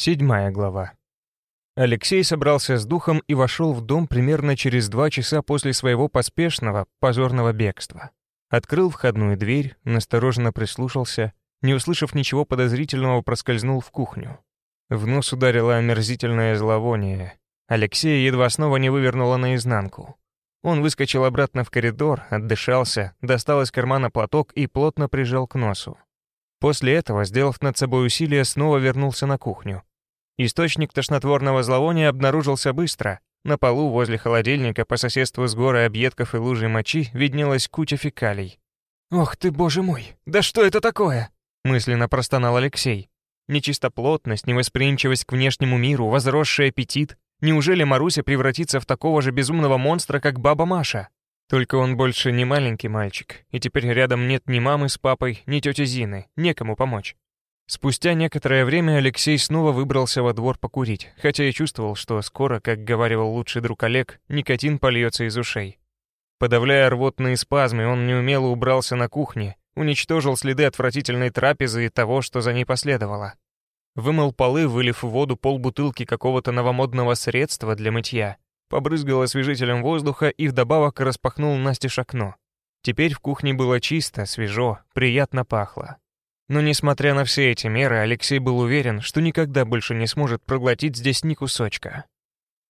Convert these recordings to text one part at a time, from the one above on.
Седьмая глава. Алексей собрался с духом и вошел в дом примерно через два часа после своего поспешного, позорного бегства. Открыл входную дверь, настороженно прислушался, не услышав ничего подозрительного, проскользнул в кухню. В нос ударило омерзительное зловоние. Алексея едва снова не вывернуло наизнанку. Он выскочил обратно в коридор, отдышался, достал из кармана платок и плотно прижал к носу. После этого, сделав над собой усилие, снова вернулся на кухню. Источник тошнотворного зловония обнаружился быстро. На полу возле холодильника по соседству с горой объедков и лужей мочи виднелась куча фекалий. «Ох ты, боже мой! Да что это такое?» мысленно простонал Алексей. Нечистоплотность, невосприимчивость к внешнему миру, возросший аппетит. Неужели Маруся превратится в такого же безумного монстра, как баба Маша? Только он больше не маленький мальчик, и теперь рядом нет ни мамы с папой, ни тети Зины, некому помочь. Спустя некоторое время Алексей снова выбрался во двор покурить, хотя и чувствовал, что скоро, как говаривал лучший друг Олег, никотин польется из ушей. Подавляя рвотные спазмы, он неумело убрался на кухне, уничтожил следы отвратительной трапезы и того, что за ней последовало. Вымыл полы, вылив в воду полбутылки какого-то новомодного средства для мытья, побрызгал освежителем воздуха и вдобавок распахнул настежь окно. Теперь в кухне было чисто, свежо, приятно пахло. Но несмотря на все эти меры, Алексей был уверен, что никогда больше не сможет проглотить здесь ни кусочка.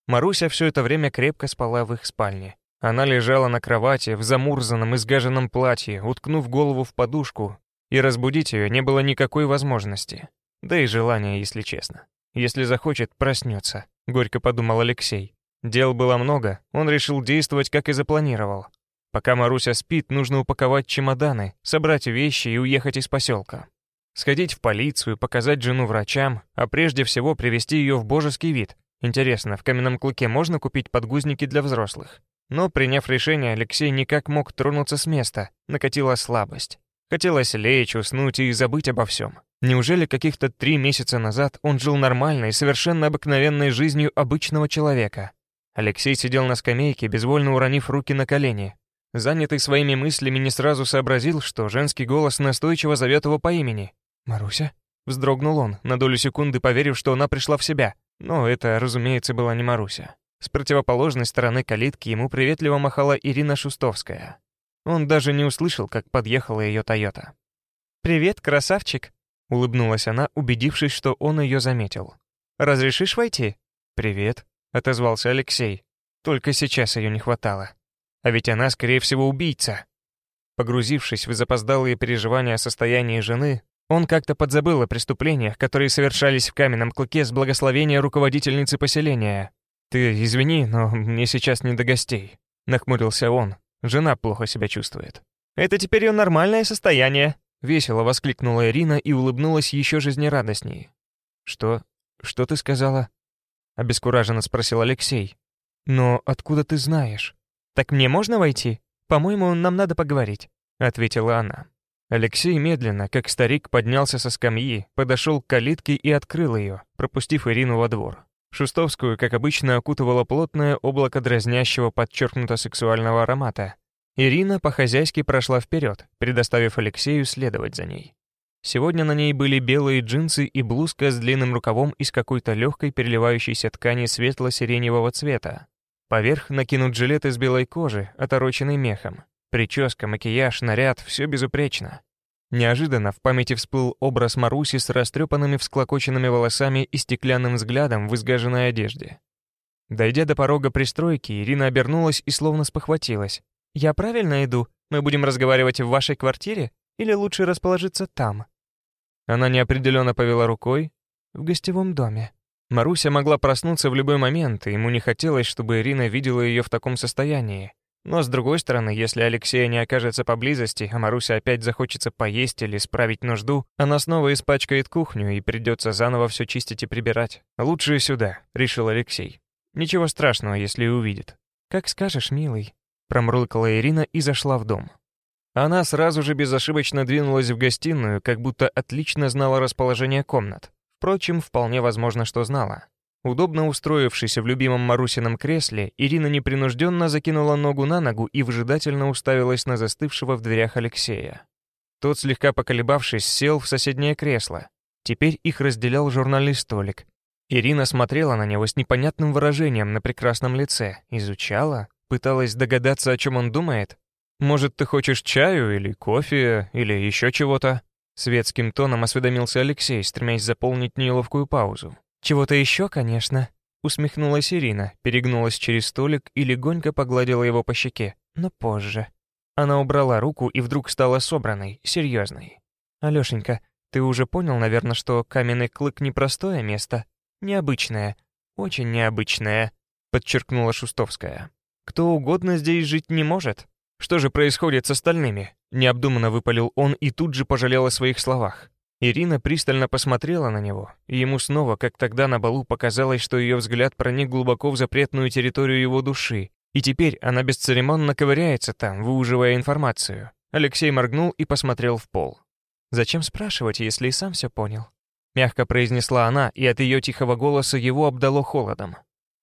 Маруся все это время крепко спала в их спальне. Она лежала на кровати в замурзанном, изгаженном платье, уткнув голову в подушку, и разбудить ее не было никакой возможности. Да и желания, если честно. Если захочет, проснется, горько подумал Алексей. Дел было много, он решил действовать, как и запланировал. Пока Маруся спит, нужно упаковать чемоданы, собрать вещи и уехать из поселка. Сходить в полицию, показать жену врачам, а прежде всего привести ее в божеский вид. Интересно, в каменном клыке можно купить подгузники для взрослых? Но, приняв решение, Алексей никак мог тронуться с места, накатила слабость. Хотелось лечь, уснуть и забыть обо всем. Неужели каких-то три месяца назад он жил нормальной, совершенно обыкновенной жизнью обычного человека? Алексей сидел на скамейке, безвольно уронив руки на колени, Занятый своими мыслями, не сразу сообразил, что женский голос настойчиво зовет его по имени. «Маруся?» — вздрогнул он, на долю секунды поверив, что она пришла в себя. Но это, разумеется, была не Маруся. С противоположной стороны калитки ему приветливо махала Ирина Шустовская. Он даже не услышал, как подъехала ее Тойота. «Привет, красавчик!» — улыбнулась она, убедившись, что он ее заметил. «Разрешишь войти?» «Привет», — отозвался Алексей. Только сейчас ее не хватало. А ведь она, скорее всего, убийца. Погрузившись в запоздалые переживания о состоянии жены, он как-то подзабыл о преступлениях, которые совершались в каменном клыке с благословения руководительницы поселения. «Ты извини, но мне сейчас не до гостей», — нахмурился он. Жена плохо себя чувствует. «Это теперь ее нормальное состояние», — весело воскликнула Ирина и улыбнулась еще жизнерадостней. «Что? Что ты сказала?» — обескураженно спросил Алексей. «Но откуда ты знаешь?» «Так мне можно войти? По-моему, нам надо поговорить», — ответила она. Алексей медленно, как старик, поднялся со скамьи, подошел к калитке и открыл ее, пропустив Ирину во двор. Шустовскую, как обычно, окутывало плотное облако дразнящего, подчеркнуто сексуального аромата. Ирина по-хозяйски прошла вперед, предоставив Алексею следовать за ней. Сегодня на ней были белые джинсы и блузка с длинным рукавом из какой-то легкой переливающейся ткани светло-сиреневого цвета, Поверх накинут жилет из белой кожи, отороченный мехом. Прическа, макияж, наряд — все безупречно. Неожиданно в памяти всплыл образ Маруси с растрепанными всклокоченными волосами и стеклянным взглядом в изгаженной одежде. Дойдя до порога пристройки, Ирина обернулась и словно спохватилась. «Я правильно иду? Мы будем разговаривать в вашей квартире? Или лучше расположиться там?» Она неопределенно повела рукой. «В гостевом доме». Маруся могла проснуться в любой момент, и ему не хотелось, чтобы Ирина видела ее в таком состоянии. Но, с другой стороны, если Алексея не окажется поблизости, а Маруся опять захочется поесть или справить нужду, она снова испачкает кухню и придется заново все чистить и прибирать. «Лучше сюда», — решил Алексей. «Ничего страшного, если увидит». «Как скажешь, милый», — промурлыкала Ирина и зашла в дом. Она сразу же безошибочно двинулась в гостиную, как будто отлично знала расположение комнат. Впрочем, вполне возможно, что знала. Удобно устроившись в любимом Марусином кресле, Ирина непринужденно закинула ногу на ногу и выжидательно уставилась на застывшего в дверях Алексея. Тот, слегка поколебавшись, сел в соседнее кресло. Теперь их разделял журнальный столик, Ирина смотрела на него с непонятным выражением на прекрасном лице, изучала, пыталась догадаться, о чем он думает. «Может, ты хочешь чаю или кофе или еще чего-то?» Светским тоном осведомился Алексей, стремясь заполнить неловкую паузу. «Чего-то еще, конечно», — усмехнулась Ирина, перегнулась через столик и легонько погладила его по щеке, но позже. Она убрала руку и вдруг стала собранной, серьезной. «Алешенька, ты уже понял, наверное, что каменный клык — непростое место, необычное, очень необычное», — подчеркнула Шустовская. «Кто угодно здесь жить не может. Что же происходит с остальными?» Необдуманно выпалил он и тут же пожалел о своих словах. Ирина пристально посмотрела на него, и ему снова, как тогда на балу, показалось, что ее взгляд проник глубоко в запретную территорию его души, и теперь она бесцеремонно ковыряется там, выуживая информацию. Алексей моргнул и посмотрел в пол. «Зачем спрашивать, если и сам все понял?» Мягко произнесла она, и от ее тихого голоса его обдало холодом.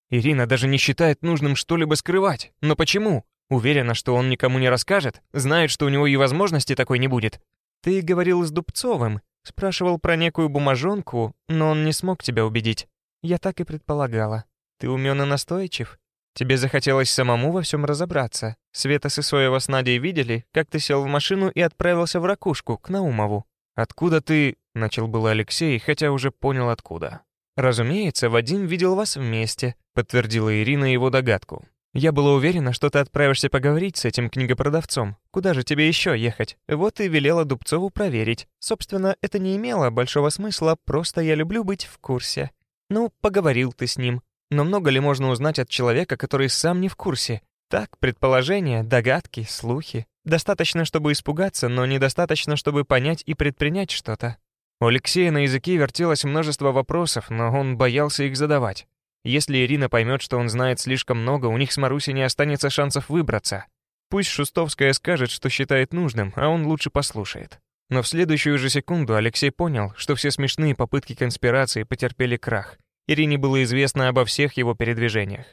Ирина даже не считает нужным что-либо скрывать. Но почему? Уверена, что он никому не расскажет, знает, что у него и возможности такой не будет. Ты говорил с Дубцовым, спрашивал про некую бумажонку, но он не смог тебя убедить. Я так и предполагала. Ты умен и настойчив. Тебе захотелось самому во всем разобраться. Света с Исоева с Надей видели, как ты сел в машину и отправился в ракушку, к Наумову. «Откуда ты...» — начал было Алексей, хотя уже понял откуда. «Разумеется, Вадим видел вас вместе», — подтвердила Ирина его догадку. Я была уверена, что ты отправишься поговорить с этим книгопродавцом. Куда же тебе еще ехать? Вот и велела Дубцову проверить. Собственно, это не имело большого смысла, просто я люблю быть в курсе. Ну, поговорил ты с ним. Но много ли можно узнать от человека, который сам не в курсе? Так, предположения, догадки, слухи. Достаточно, чтобы испугаться, но недостаточно, чтобы понять и предпринять что-то. У Алексея на языке вертелось множество вопросов, но он боялся их задавать. Если Ирина поймет, что он знает слишком много, у них с Марусей не останется шансов выбраться. Пусть Шустовская скажет, что считает нужным, а он лучше послушает. Но в следующую же секунду Алексей понял, что все смешные попытки конспирации потерпели крах. Ирине было известно обо всех его передвижениях.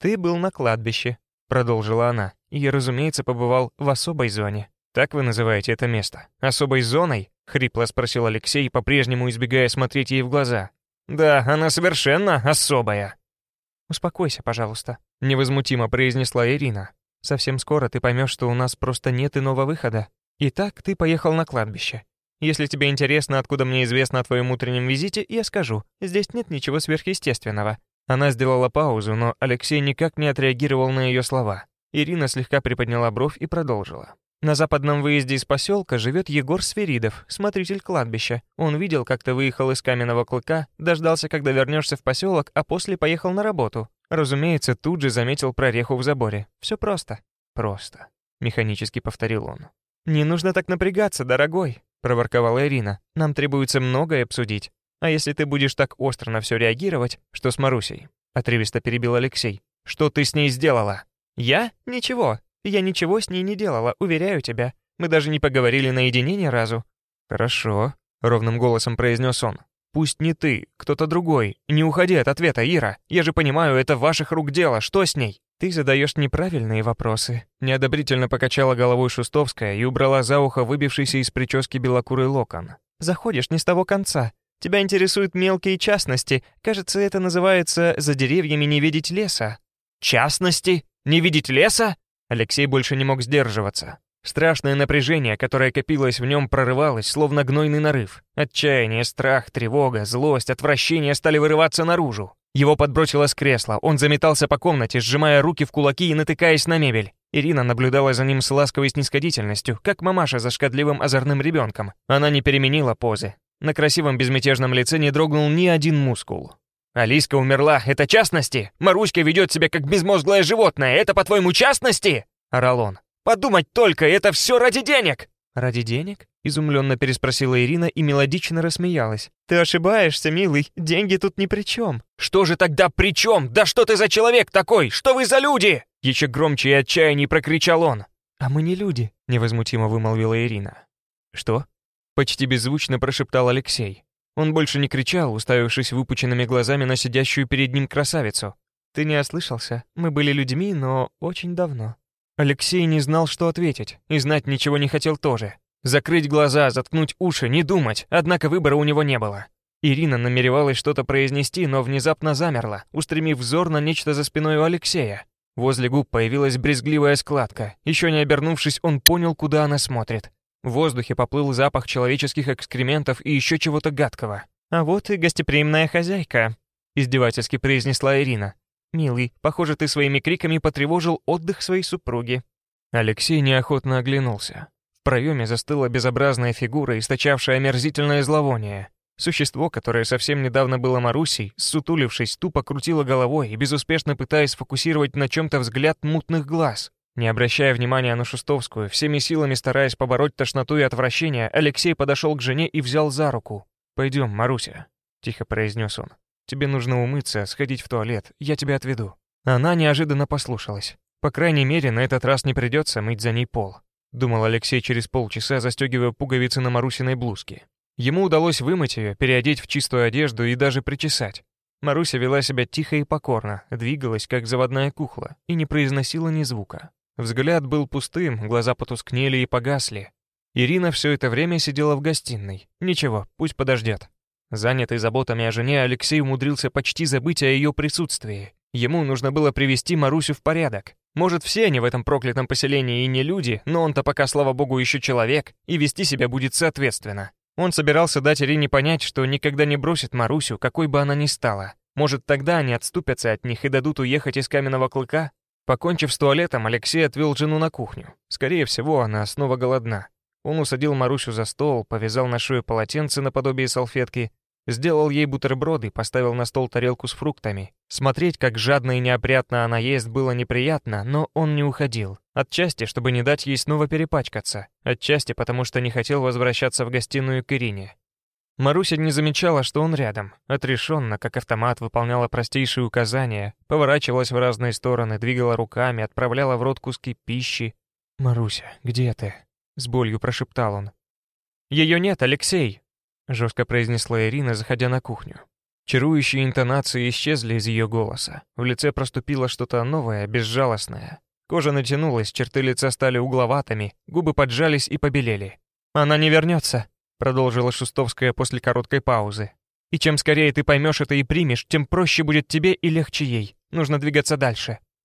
«Ты был на кладбище», — продолжила она, «и, разумеется, побывал в особой зоне. Так вы называете это место? Особой зоной?» — хрипло спросил Алексей, по-прежнему избегая смотреть ей в глаза. Да, она совершенно особая. Успокойся, пожалуйста, невозмутимо произнесла Ирина. Совсем скоро ты поймешь, что у нас просто нет иного выхода. Итак, ты поехал на кладбище. Если тебе интересно, откуда мне известно о твоем утреннем визите, я скажу. Здесь нет ничего сверхъестественного. Она сделала паузу, но Алексей никак не отреагировал на ее слова. Ирина слегка приподняла бровь и продолжила. На западном выезде из поселка живет Егор Сверидов, смотритель кладбища. Он видел, как ты выехал из каменного клыка, дождался, когда вернешься в поселок, а после поехал на работу. Разумеется, тут же заметил прореху в заборе. Все просто. Просто. Механически повторил он. «Не нужно так напрягаться, дорогой», — проворковала Ирина. «Нам требуется многое обсудить. А если ты будешь так остро на все реагировать, что с Марусей?» Отрывисто перебил Алексей. «Что ты с ней сделала?» «Я? Ничего. Я ничего с ней не делала, уверяю тебя. Мы даже не поговорили наедине ни разу». «Хорошо», — ровным голосом произнес он. «Пусть не ты, кто-то другой. Не уходи от ответа, Ира. Я же понимаю, это ваших рук дело. Что с ней?» «Ты задаешь неправильные вопросы», — неодобрительно покачала головой Шустовская и убрала за ухо выбившийся из прически белокурый локон. «Заходишь не с того конца. Тебя интересуют мелкие частности. Кажется, это называется «за деревьями не видеть леса». «Частности? Не видеть леса?» Алексей больше не мог сдерживаться. Страшное напряжение, которое копилось в нем, прорывалось, словно гнойный нарыв. Отчаяние, страх, тревога, злость, отвращение стали вырываться наружу. Его подбросило с кресла, он заметался по комнате, сжимая руки в кулаки и натыкаясь на мебель. Ирина наблюдала за ним с ласковой снисходительностью, как мамаша за шкодливым озорным ребенком. Она не переменила позы. На красивом безмятежном лице не дрогнул ни один мускул. Алиска умерла, это частности? Маруська ведет себя как безмозглое животное, это, по-твоему, частности?» — орал он. «Подумать только, это все ради денег!» «Ради денег?» — изумленно переспросила Ирина и мелодично рассмеялась. «Ты ошибаешься, милый, деньги тут ни при чем». «Что же тогда при чем? Да что ты за человек такой? Что вы за люди?» Еще громче и отчаянней прокричал он. «А мы не люди», — невозмутимо вымолвила Ирина. «Что?» — почти беззвучно прошептал Алексей. Он больше не кричал, уставившись выпученными глазами на сидящую перед ним красавицу. «Ты не ослышался. Мы были людьми, но очень давно». Алексей не знал, что ответить, и знать ничего не хотел тоже. Закрыть глаза, заткнуть уши, не думать, однако выбора у него не было. Ирина намеревалась что-то произнести, но внезапно замерла, устремив взор на нечто за спиной у Алексея. Возле губ появилась брезгливая складка. Еще не обернувшись, он понял, куда она смотрит. В воздухе поплыл запах человеческих экскрементов и еще чего-то гадкого. «А вот и гостеприимная хозяйка», — издевательски произнесла Ирина. «Милый, похоже, ты своими криками потревожил отдых своей супруги». Алексей неохотно оглянулся. В проеме застыла безобразная фигура, источавшая омерзительное зловоние. Существо, которое совсем недавно было Марусей, сутулившись, тупо крутило головой и безуспешно пытаясь сфокусировать на чем-то взгляд мутных глаз. Не обращая внимания на Шустовскую, всеми силами стараясь побороть тошноту и отвращение, Алексей подошел к жене и взял за руку. «Пойдем, Маруся», — тихо произнес он. «Тебе нужно умыться, сходить в туалет, я тебя отведу». Она неожиданно послушалась. По крайней мере, на этот раз не придется мыть за ней пол. Думал Алексей через полчаса, застегивая пуговицы на Марусиной блузке. Ему удалось вымыть ее, переодеть в чистую одежду и даже причесать. Маруся вела себя тихо и покорно, двигалась, как заводная кукла, и не произносила ни звука. Взгляд был пустым, глаза потускнели и погасли. Ирина все это время сидела в гостиной. Ничего, пусть подождет. Занятый заботами о жене, Алексей умудрился почти забыть о ее присутствии. Ему нужно было привести Марусю в порядок. Может, все они в этом проклятом поселении и не люди, но он-то пока, слава богу, еще человек, и вести себя будет соответственно. Он собирался дать Ирине понять, что никогда не бросит Марусю, какой бы она ни стала. Может, тогда они отступятся от них и дадут уехать из каменного клыка? Покончив с туалетом, Алексей отвел жену на кухню. Скорее всего, она снова голодна. Он усадил Марусю за стол, повязал на шею полотенце наподобие салфетки Сделал ей бутерброды, поставил на стол тарелку с фруктами. Смотреть, как жадно и неопрятно она ест, было неприятно, но он не уходил. Отчасти, чтобы не дать ей снова перепачкаться. Отчасти, потому что не хотел возвращаться в гостиную к Ирине. Маруся не замечала, что он рядом. Отрешенно, как автомат, выполняла простейшие указания, поворачивалась в разные стороны, двигала руками, отправляла в рот куски пищи. «Маруся, где ты?» — с болью прошептал он. «Ее нет, Алексей!» жестко произнесла Ирина, заходя на кухню. Чарующие интонации исчезли из ее голоса. В лице проступило что-то новое, безжалостное. Кожа натянулась, черты лица стали угловатыми, губы поджались и побелели. «Она не вернется», — продолжила Шустовская после короткой паузы. «И чем скорее ты поймешь это и примешь, тем проще будет тебе и легче ей. Нужно двигаться дальше.